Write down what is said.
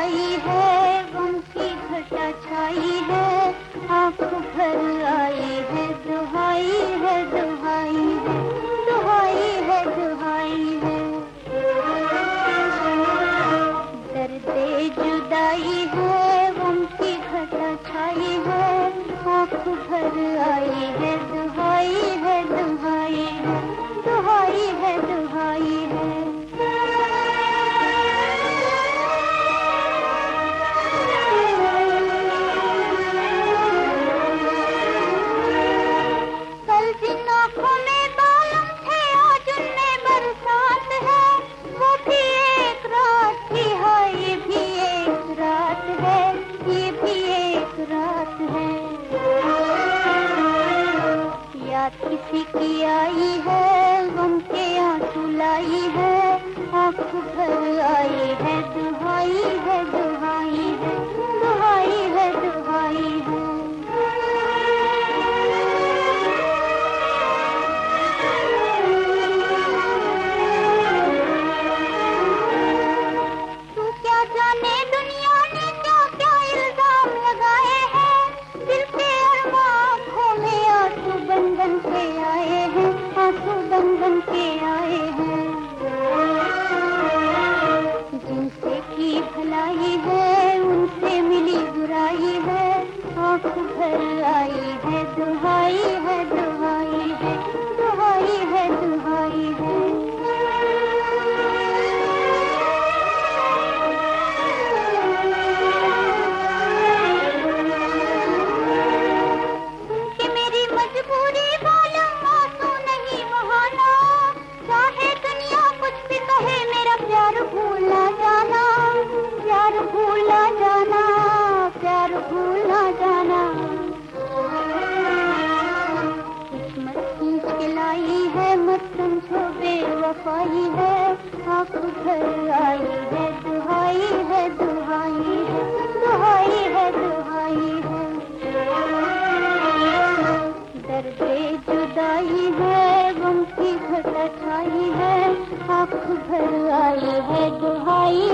आई है, गम की घटा छाई है, आँख भर आई है, दुहाई है दुहाई है दुहाई है दुहाई है। दर्दे जुदाई है, गम की घटा छाई है, आँख भर आई है की आई है। आए हैं आँसू बंधन के आए हैं। जिनसे की भलाई है, उनसे मिली बुराई है, आँख भर आई है, दुहाई है, दुहाई बेवफाई है, आप घर आई है, दुहाई है दुहाई है दुहाई है दुहाई है। दर्द जुदाई है, गम की घटा छाई है, आप घर आई है, दुहाई